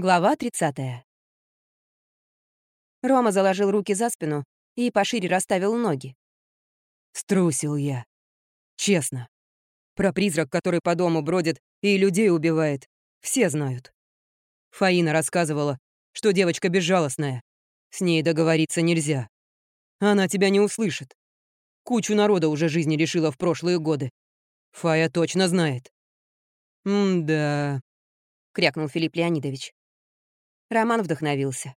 Глава 30. Рома заложил руки за спину и пошире расставил ноги. Струсил я. Честно. Про призрак, который по дому бродит и людей убивает, все знают. Фаина рассказывала, что девочка безжалостная. С ней договориться нельзя. Она тебя не услышит. Кучу народа уже жизни решила в прошлые годы. Фая точно знает. «М-да», — крякнул Филипп Леонидович. Роман вдохновился.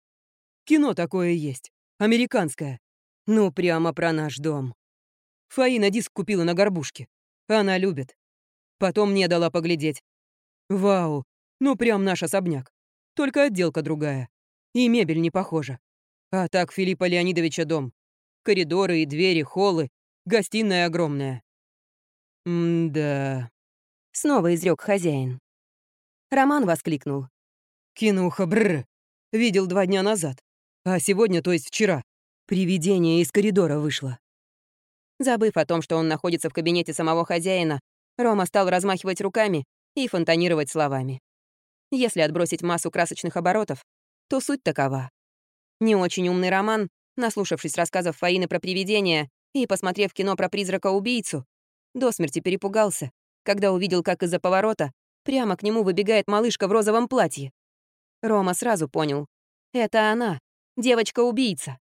«Кино такое есть. Американское. Ну, прямо про наш дом. Фаина диск купила на горбушке. Она любит. Потом мне дала поглядеть. Вау, ну прям наш особняк. Только отделка другая. И мебель не похожа. А так Филиппа Леонидовича дом. Коридоры и двери, холлы, гостиная огромная. М-да. Снова изрек хозяин. Роман воскликнул. Кинуха, бррр. Видел два дня назад. А сегодня, то есть вчера, привидение из коридора вышло. Забыв о том, что он находится в кабинете самого хозяина, Рома стал размахивать руками и фонтанировать словами. Если отбросить массу красочных оборотов, то суть такова. Не очень умный роман, наслушавшись рассказов Фаины про привидения и посмотрев кино про призрака-убийцу, до смерти перепугался, когда увидел, как из-за поворота прямо к нему выбегает малышка в розовом платье. Рома сразу понял. Это она, девочка-убийца.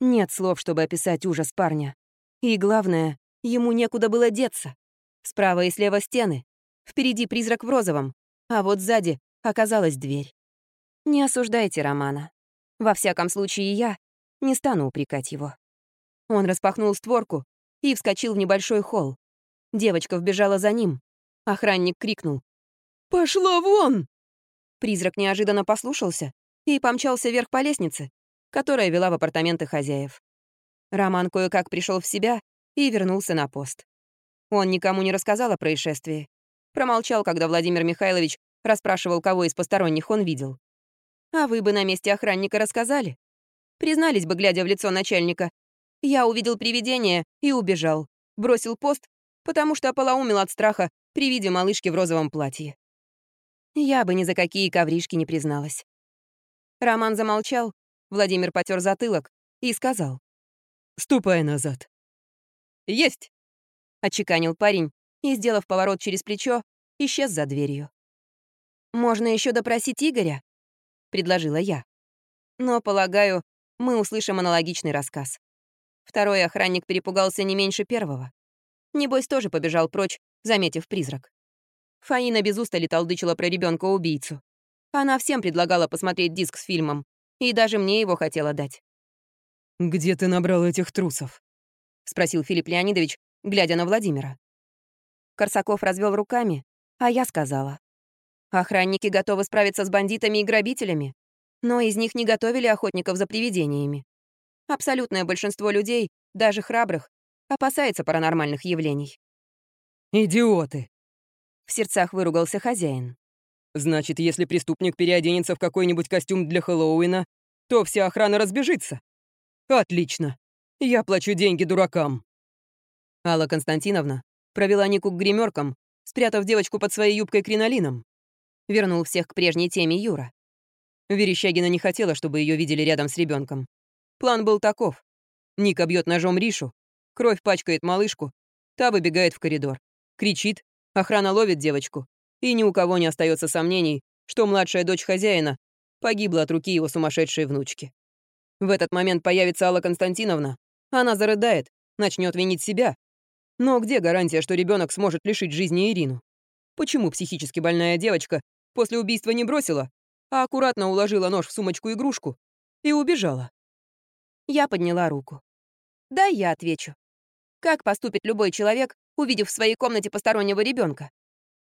Нет слов, чтобы описать ужас парня. И главное, ему некуда было деться. Справа и слева стены. Впереди призрак в розовом, а вот сзади оказалась дверь. Не осуждайте Романа. Во всяком случае, я не стану упрекать его. Он распахнул створку и вскочил в небольшой холл. Девочка вбежала за ним. Охранник крикнул. «Пошла вон!» Призрак неожиданно послушался и помчался вверх по лестнице, которая вела в апартаменты хозяев. Роман кое-как пришел в себя и вернулся на пост. Он никому не рассказал о происшествии. Промолчал, когда Владимир Михайлович расспрашивал, кого из посторонних он видел. А вы бы на месте охранника рассказали? Признались бы, глядя в лицо начальника. Я увидел привидение и убежал. Бросил пост, потому что ополоумел от страха при виде малышки в розовом платье. Я бы ни за какие ковришки не призналась. Роман замолчал, Владимир потер затылок и сказал. «Ступай назад». «Есть!» — отчеканил парень и, сделав поворот через плечо, исчез за дверью. «Можно еще допросить Игоря?» — предложила я. Но, полагаю, мы услышим аналогичный рассказ. Второй охранник перепугался не меньше первого. Небось, тоже побежал прочь, заметив призрак. Фаина без устали толдычила про ребенка убийцу Она всем предлагала посмотреть диск с фильмом, и даже мне его хотела дать. «Где ты набрал этих трусов?» — спросил Филипп Леонидович, глядя на Владимира. Корсаков развел руками, а я сказала. Охранники готовы справиться с бандитами и грабителями, но из них не готовили охотников за привидениями. Абсолютное большинство людей, даже храбрых, опасается паранормальных явлений. «Идиоты!» В сердцах выругался хозяин. «Значит, если преступник переоденется в какой-нибудь костюм для Хэллоуина, то вся охрана разбежится? Отлично. Я плачу деньги дуракам». Алла Константиновна провела Нику к гримеркам, спрятав девочку под своей юбкой кринолином. Вернул всех к прежней теме Юра. Верещагина не хотела, чтобы ее видели рядом с ребенком. План был таков. Ника бьет ножом Ришу, кровь пачкает малышку, та выбегает в коридор, кричит, Охрана ловит девочку, и ни у кого не остается сомнений, что младшая дочь хозяина погибла от руки его сумасшедшей внучки. В этот момент появится Алла Константиновна. Она зарыдает, начнет винить себя. Но где гарантия, что ребенок сможет лишить жизни Ирину? Почему психически больная девочка после убийства не бросила, а аккуратно уложила нож в сумочку-игрушку и убежала? Я подняла руку. Да, я отвечу. Как поступит любой человек, увидев в своей комнате постороннего ребенка.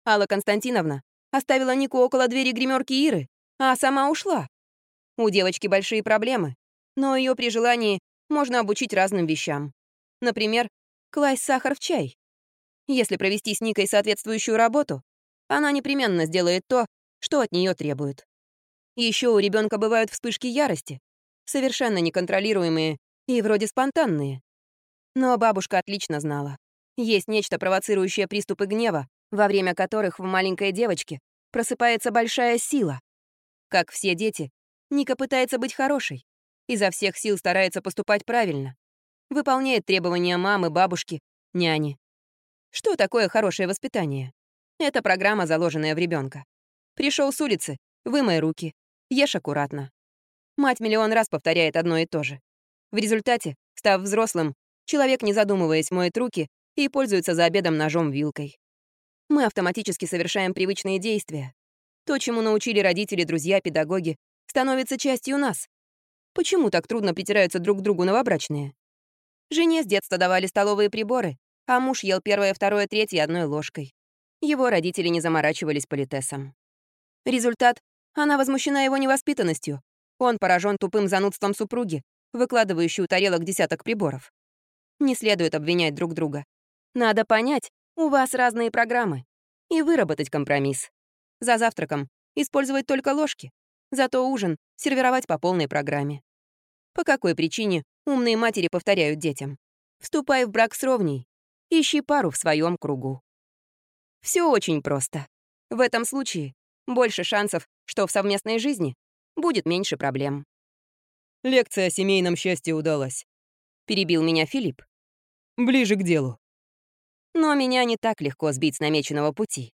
Алла Константиновна оставила Нику около двери гримерки Иры, а сама ушла. У девочки большие проблемы, но ее при желании можно обучить разным вещам. Например, класть сахар в чай. Если провести с Никой соответствующую работу, она непременно сделает то, что от нее требуют. Еще у ребенка бывают вспышки ярости, совершенно неконтролируемые и вроде спонтанные. Но бабушка отлично знала. Есть нечто, провоцирующее приступы гнева, во время которых в маленькой девочке просыпается большая сила. Как все дети, Ника пытается быть хорошей, изо всех сил старается поступать правильно, выполняет требования мамы, бабушки, няни. Что такое хорошее воспитание? Это программа, заложенная в ребенка. Пришел с улицы, вымой руки, ешь аккуратно. Мать миллион раз повторяет одно и то же. В результате, став взрослым, человек, не задумываясь, моет руки и пользуется за обедом ножом-вилкой. Мы автоматически совершаем привычные действия. То, чему научили родители, друзья, педагоги, становится частью нас. Почему так трудно притираются друг к другу новобрачные? Жене с детства давали столовые приборы, а муж ел первое, второе, третье одной ложкой. Его родители не заморачивались политесом. Результат — она возмущена его невоспитанностью, он поражен тупым занудством супруги, выкладывающей у тарелок десяток приборов. Не следует обвинять друг друга. Надо понять, у вас разные программы, и выработать компромисс. За завтраком использовать только ложки, зато ужин сервировать по полной программе. По какой причине умные матери повторяют детям? Вступай в брак с ровней, ищи пару в своем кругу. Все очень просто. В этом случае больше шансов, что в совместной жизни будет меньше проблем. Лекция о семейном счастье удалась. Перебил меня Филипп. Ближе к делу. Но меня не так легко сбить с намеченного пути.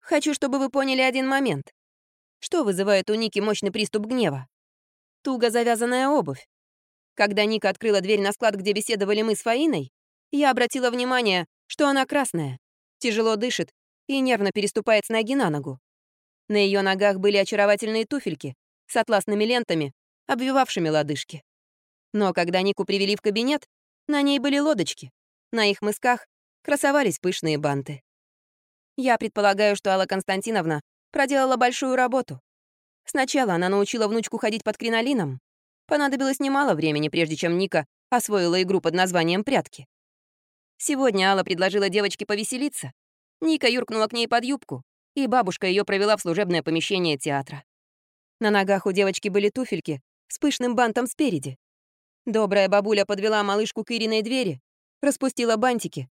Хочу, чтобы вы поняли один момент. Что вызывает у Ники мощный приступ гнева? Туго завязанная обувь. Когда Ника открыла дверь на склад, где беседовали мы с Фаиной, я обратила внимание, что она красная, тяжело дышит и нервно переступает с ноги на ногу. На ее ногах были очаровательные туфельки с атласными лентами, обвивавшими лодыжки. Но когда Нику привели в кабинет, на ней были лодочки. На их мысках красовались пышные банты. Я предполагаю, что Алла Константиновна проделала большую работу. Сначала она научила внучку ходить под кринолином. Понадобилось немало времени, прежде чем Ника освоила игру под названием «Прятки». Сегодня Алла предложила девочке повеселиться. Ника юркнула к ней под юбку, и бабушка ее провела в служебное помещение театра. На ногах у девочки были туфельки с пышным бантом спереди. Добрая бабуля подвела малышку к Ириной двери, распустила бантики,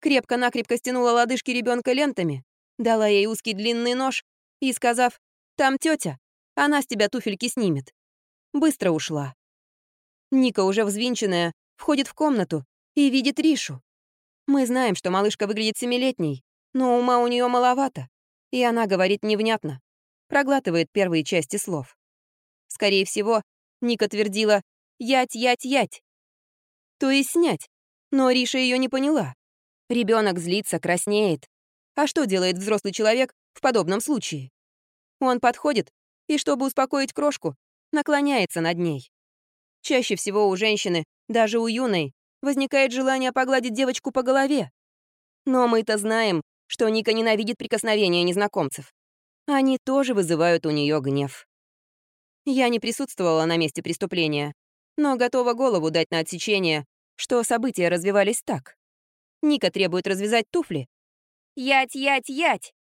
крепко-накрепко стянула лодыжки ребенка лентами, дала ей узкий длинный нож и, сказав «Там тетя, она с тебя туфельки снимет», быстро ушла. Ника, уже взвинченная, входит в комнату и видит Ришу. Мы знаем, что малышка выглядит семилетней, но ума у нее маловато, и она говорит невнятно, проглатывает первые части слов. Скорее всего, Ника твердила «ять, ять, ять». То есть снять, но Риша ее не поняла. Ребенок злится, краснеет. А что делает взрослый человек в подобном случае? Он подходит и, чтобы успокоить крошку, наклоняется над ней. Чаще всего у женщины, даже у юной, возникает желание погладить девочку по голове. Но мы-то знаем, что Ника ненавидит прикосновения незнакомцев. Они тоже вызывают у нее гнев. Я не присутствовала на месте преступления, но готова голову дать на отсечение, что события развивались так. Ника требует развязать туфли. «Ять, ять, ять!»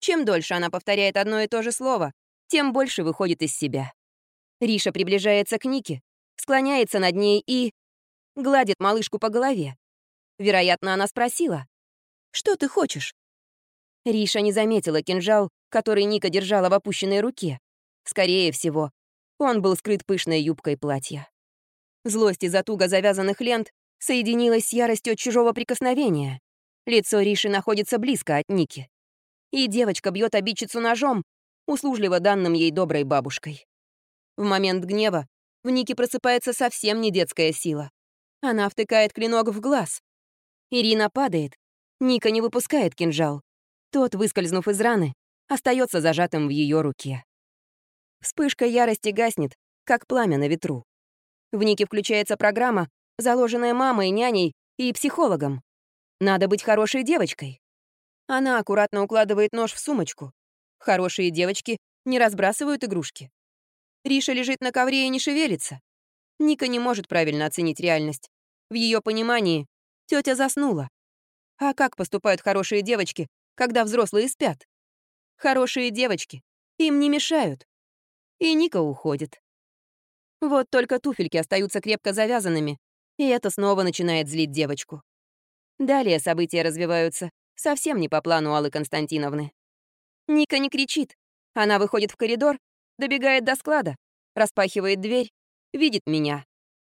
Чем дольше она повторяет одно и то же слово, тем больше выходит из себя. Риша приближается к Нике, склоняется над ней и... гладит малышку по голове. Вероятно, она спросила, «Что ты хочешь?» Риша не заметила кинжал, который Ника держала в опущенной руке. Скорее всего, он был скрыт пышной юбкой платья. Злость из-за туго завязанных лент соединилась с яростью от чужого прикосновения. Лицо Риши находится близко от Ники. И девочка бьет обидчицу ножом, услужливо данным ей доброй бабушкой. В момент гнева в Нике просыпается совсем не детская сила. Она втыкает клинок в глаз. Ирина падает. Ника не выпускает кинжал. Тот, выскользнув из раны, остается зажатым в ее руке. Вспышка ярости гаснет, как пламя на ветру. В Нике включается программа, заложенная мамой, няней и психологом. Надо быть хорошей девочкой. Она аккуратно укладывает нож в сумочку. Хорошие девочки не разбрасывают игрушки. Риша лежит на ковре и не шевелится. Ника не может правильно оценить реальность. В ее понимании тетя заснула. А как поступают хорошие девочки, когда взрослые спят? Хорошие девочки. Им не мешают. И Ника уходит. Вот только туфельки остаются крепко завязанными, и это снова начинает злить девочку. Далее события развиваются совсем не по плану Аллы Константиновны. Ника не кричит. Она выходит в коридор Добегает до склада, распахивает дверь, видит меня.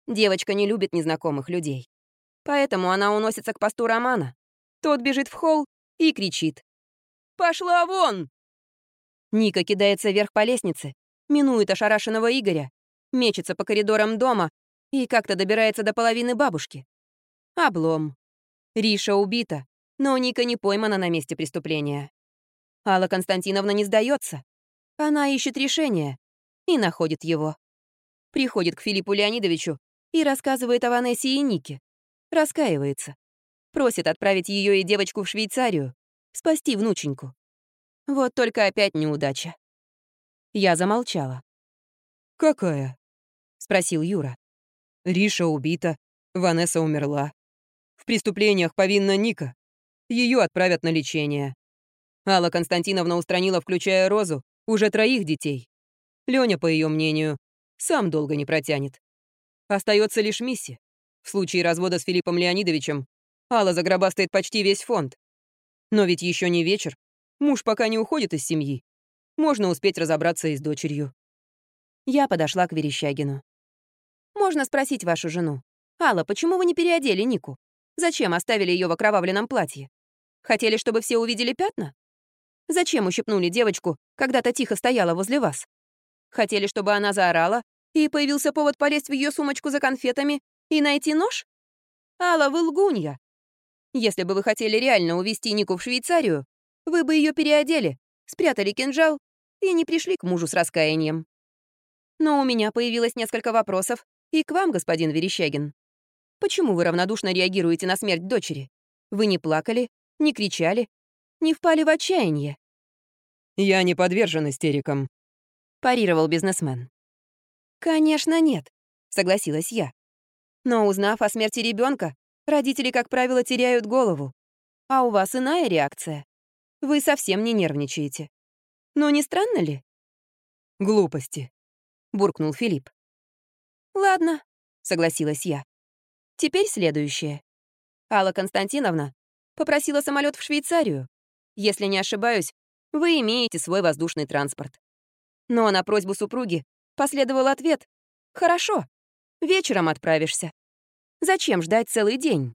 Девочка не любит незнакомых людей. Поэтому она уносится к посту Романа. Тот бежит в холл и кричит. «Пошла вон!» Ника кидается вверх по лестнице, минует ошарашенного Игоря, мечется по коридорам дома и как-то добирается до половины бабушки. Облом. Риша убита, но Ника не поймана на месте преступления. Алла Константиновна не сдается. Она ищет решение и находит его. Приходит к Филиппу Леонидовичу и рассказывает о Ванессе и Нике. Раскаивается. Просит отправить ее и девочку в Швейцарию, спасти внученьку. Вот только опять неудача. Я замолчала. «Какая?» — спросил Юра. «Риша убита, Ванесса умерла. В преступлениях повинна Ника. Ее отправят на лечение. Алла Константиновна устранила, включая Розу, уже троих детей. Лёня, по ее мнению, сам долго не протянет. Остается лишь Мисси. В случае развода с Филиппом Леонидовичем Алла загробастает почти весь фонд. Но ведь еще не вечер. Муж пока не уходит из семьи. Можно успеть разобраться и с дочерью. Я подошла к Верещагину. «Можно спросить вашу жену. Алла, почему вы не переодели Нику? Зачем оставили ее в окровавленном платье? Хотели, чтобы все увидели пятна? Зачем ущипнули девочку, когда-то тихо стояла возле вас? Хотели, чтобы она заорала, и появился повод полезть в ее сумочку за конфетами и найти нож? Алла, вы лгунья. Если бы вы хотели реально увезти Нику в Швейцарию, вы бы ее переодели, спрятали кинжал и не пришли к мужу с раскаянием. Но у меня появилось несколько вопросов и к вам, господин Верещагин. Почему вы равнодушно реагируете на смерть дочери? Вы не плакали, не кричали, не впали в отчаяние. «Я не подвержен истерикам», — парировал бизнесмен. «Конечно, нет», — согласилась я. «Но узнав о смерти ребенка, родители, как правило, теряют голову. А у вас иная реакция. Вы совсем не нервничаете. Но не странно ли?» «Глупости», — буркнул Филипп. «Ладно», — согласилась я. «Теперь следующее. Алла Константиновна попросила самолет в Швейцарию. Если не ошибаюсь, вы имеете свой воздушный транспорт. Но на просьбу супруги последовал ответ «Хорошо, вечером отправишься». Зачем ждать целый день?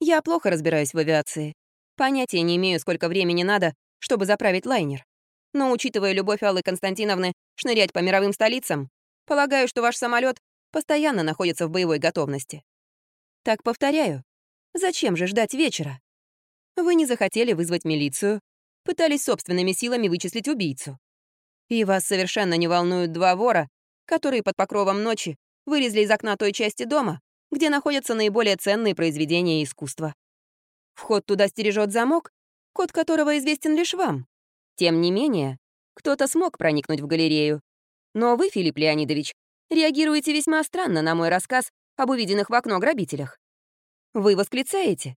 Я плохо разбираюсь в авиации. Понятия не имею, сколько времени надо, чтобы заправить лайнер. Но учитывая любовь Аллы Константиновны шнырять по мировым столицам, полагаю, что ваш самолет постоянно находится в боевой готовности. Так повторяю, зачем же ждать вечера? Вы не захотели вызвать милицию, пытались собственными силами вычислить убийцу. И вас совершенно не волнуют два вора, которые под покровом ночи вылезли из окна той части дома, где находятся наиболее ценные произведения искусства. Вход туда стережет замок, код которого известен лишь вам. Тем не менее, кто-то смог проникнуть в галерею. Но вы, Филипп Леонидович, реагируете весьма странно на мой рассказ об увиденных в окно грабителях. Вы восклицаете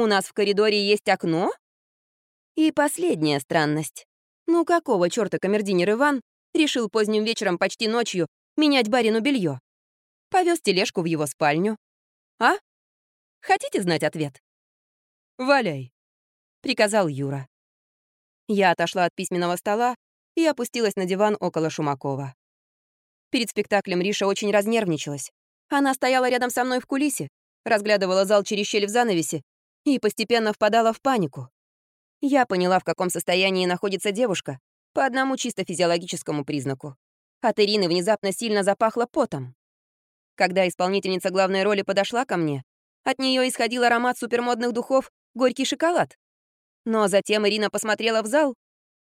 у нас в коридоре есть окно? И последняя странность. Ну какого чёрта камердинер Иван решил поздним вечером почти ночью менять барину белье? Повез тележку в его спальню. А? Хотите знать ответ? «Валяй», — приказал Юра. Я отошла от письменного стола и опустилась на диван около Шумакова. Перед спектаклем Риша очень разнервничалась. Она стояла рядом со мной в кулисе, разглядывала зал через щель в занавесе и постепенно впадала в панику. Я поняла, в каком состоянии находится девушка, по одному чисто физиологическому признаку. От Ирины внезапно сильно запахло потом. Когда исполнительница главной роли подошла ко мне, от нее исходил аромат супермодных духов «Горький шоколад». Но затем Ирина посмотрела в зал,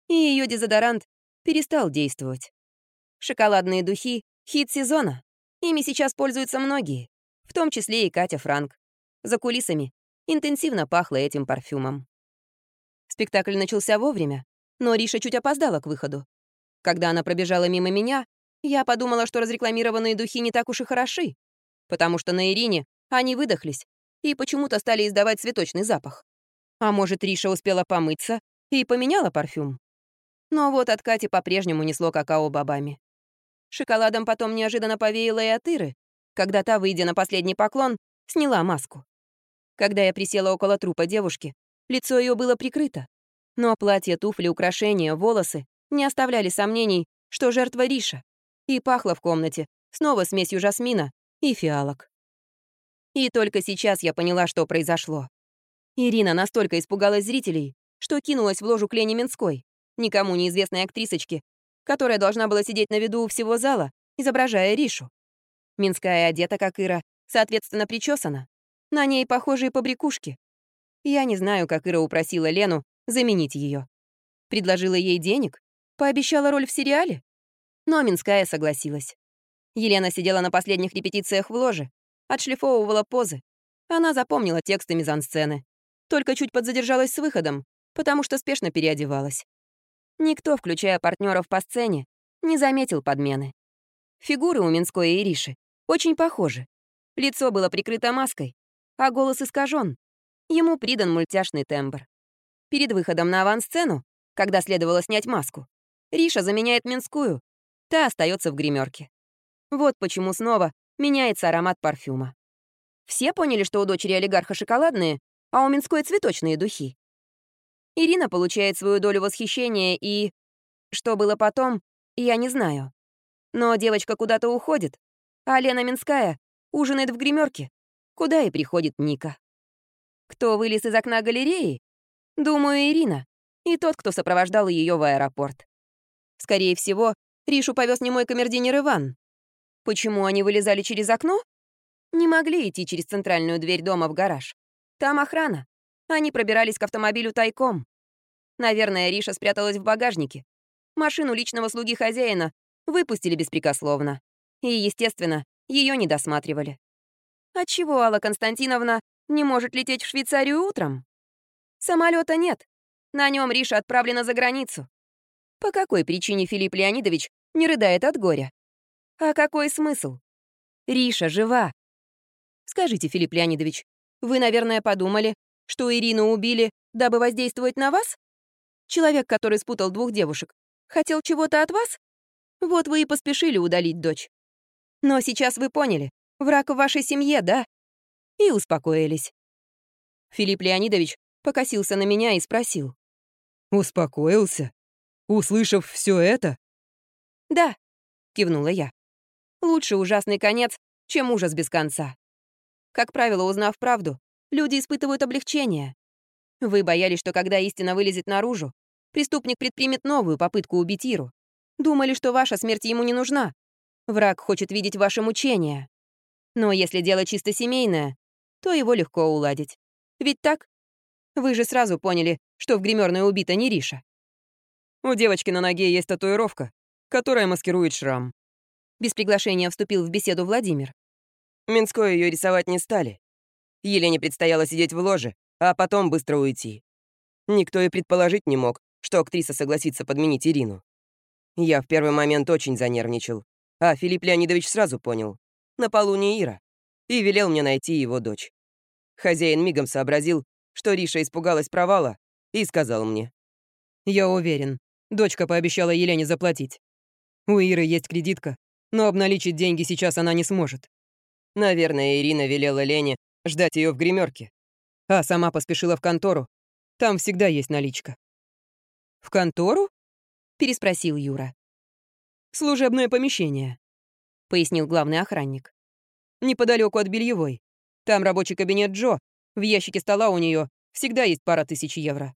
и ее дезодорант перестал действовать. Шоколадные духи — хит сезона. Ими сейчас пользуются многие, в том числе и Катя Франк. За кулисами интенсивно пахло этим парфюмом. Спектакль начался вовремя, но Риша чуть опоздала к выходу. Когда она пробежала мимо меня, я подумала, что разрекламированные духи не так уж и хороши, потому что на Ирине они выдохлись и почему-то стали издавать цветочный запах. А может, Риша успела помыться и поменяла парфюм? Но вот от Кати по-прежнему несло какао-бобами. Шоколадом потом неожиданно повеяло и от Иры, когда та, выйдя на последний поклон, сняла маску. Когда я присела около трупа девушки, лицо ее было прикрыто. Но платье, туфли, украшения, волосы не оставляли сомнений, что жертва Риша, и пахло в комнате снова смесью жасмина и фиалок. И только сейчас я поняла, что произошло. Ирина настолько испугалась зрителей, что кинулась в ложу к Лене Минской, никому неизвестной актрисочке, которая должна была сидеть на виду у всего зала, изображая Ришу. Минская одета, как Ира, соответственно, причесана. На ней похожие побрякушки. Я не знаю, как Ира упросила Лену заменить ее. Предложила ей денег, пообещала роль в сериале. Но Минская согласилась. Елена сидела на последних репетициях в ложе, отшлифовывала позы. Она запомнила тексты мизансцены. Только чуть подзадержалась с выходом, потому что спешно переодевалась. Никто, включая партнеров по сцене, не заметил подмены. Фигуры у Минской и Ириши очень похожи. Лицо было прикрыто маской, а голос искажен. Ему придан мультяшный тембр. Перед выходом на авансцену, когда следовало снять маску, Риша заменяет Минскую, та остается в гримерке. Вот почему снова меняется аромат парфюма. Все поняли, что у дочери олигарха шоколадные, а у Минской цветочные духи. Ирина получает свою долю восхищения и... Что было потом, я не знаю. Но девочка куда-то уходит, а Лена Минская ужинает в гримерке, куда и приходит Ника. Кто вылез из окна галереи? Думаю, Ирина. И тот, кто сопровождал ее в аэропорт. Скорее всего, Ришу повез не мой камердинер Иван. Почему они вылезали через окно? Не могли идти через центральную дверь дома в гараж. Там охрана. Они пробирались к автомобилю тайком. Наверное, Риша спряталась в багажнике. Машину личного слуги хозяина выпустили беспрекословно. И, естественно, ее не досматривали. Отчего Алла Константиновна не может лететь в Швейцарию утром? Самолета нет. На нем Риша отправлена за границу. По какой причине Филипп Леонидович не рыдает от горя? А какой смысл? Риша жива. Скажите, Филипп Леонидович, вы, наверное, подумали, что Ирину убили, дабы воздействовать на вас? Человек, который спутал двух девушек, хотел чего-то от вас? Вот вы и поспешили удалить дочь. Но сейчас вы поняли, враг в вашей семье, да? И успокоились. Филипп Леонидович покосился на меня и спросил. «Успокоился? Услышав все это?» «Да», — кивнула я. «Лучше ужасный конец, чем ужас без конца. Как правило, узнав правду, люди испытывают облегчение. Вы боялись, что когда истина вылезет наружу, преступник предпримет новую попытку убить Иру. Думали, что ваша смерть ему не нужна. Враг хочет видеть ваше мучение. Но если дело чисто семейное, то его легко уладить. Ведь так? Вы же сразу поняли, что в гримерной убита не Риша. У девочки на ноге есть татуировка, которая маскирует шрам. Без приглашения вступил в беседу Владимир. Минской ее рисовать не стали. Елене предстояло сидеть в ложе, а потом быстро уйти. Никто и предположить не мог, что актриса согласится подменить Ирину. Я в первый момент очень занервничал, а Филипп Леонидович сразу понял. На полу не Ира. И велел мне найти его дочь. Хозяин мигом сообразил, что Риша испугалась провала, и сказал мне. «Я уверен, дочка пообещала Елене заплатить. У Иры есть кредитка, но обналичить деньги сейчас она не сможет». Наверное, Ирина велела Лене ждать ее в гримерке, а сама поспешила в контору. Там всегда есть наличка. «В контору?» — переспросил Юра. «Служебное помещение», — пояснил главный охранник. «Неподалеку от бельевой. Там рабочий кабинет Джо. В ящике стола у нее всегда есть пара тысяч евро.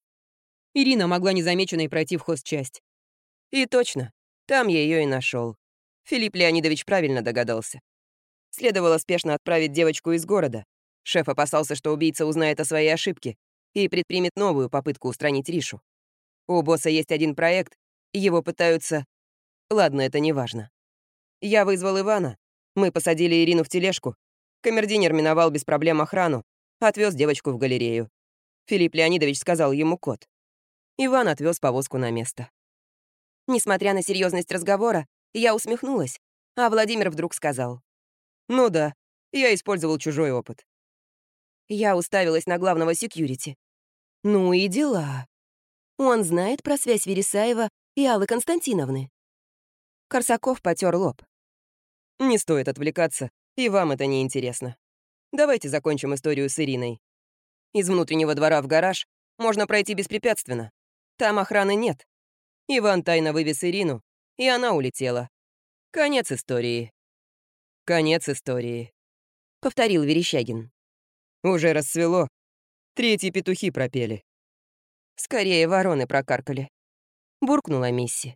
Ирина могла незамеченной пройти в хозчасть. И точно, там я ее и нашел. Филипп Леонидович правильно догадался. Следовало спешно отправить девочку из города, Шеф опасался, что убийца узнает о своей ошибке и предпримет новую попытку устранить Ришу. У босса есть один проект, его пытаются... Ладно, это не важно. Я вызвал Ивана, мы посадили Ирину в тележку, камердинер миновал без проблем охрану, отвез девочку в галерею. Филипп Леонидович сказал ему код. Иван отвез повозку на место. Несмотря на серьезность разговора, я усмехнулась, а Владимир вдруг сказал. «Ну да, я использовал чужой опыт. Я уставилась на главного секьюрити. Ну и дела. Он знает про связь Вересаева и Аллы Константиновны. Корсаков потер лоб. Не стоит отвлекаться, и вам это не интересно. Давайте закончим историю с Ириной. Из внутреннего двора в гараж можно пройти беспрепятственно. Там охраны нет. Иван тайно вывез Ирину и она улетела. Конец истории. Конец истории. Повторил Верещагин. Уже рассвело. Третьи петухи пропели. Скорее вороны прокаркали. Буркнула Мисси.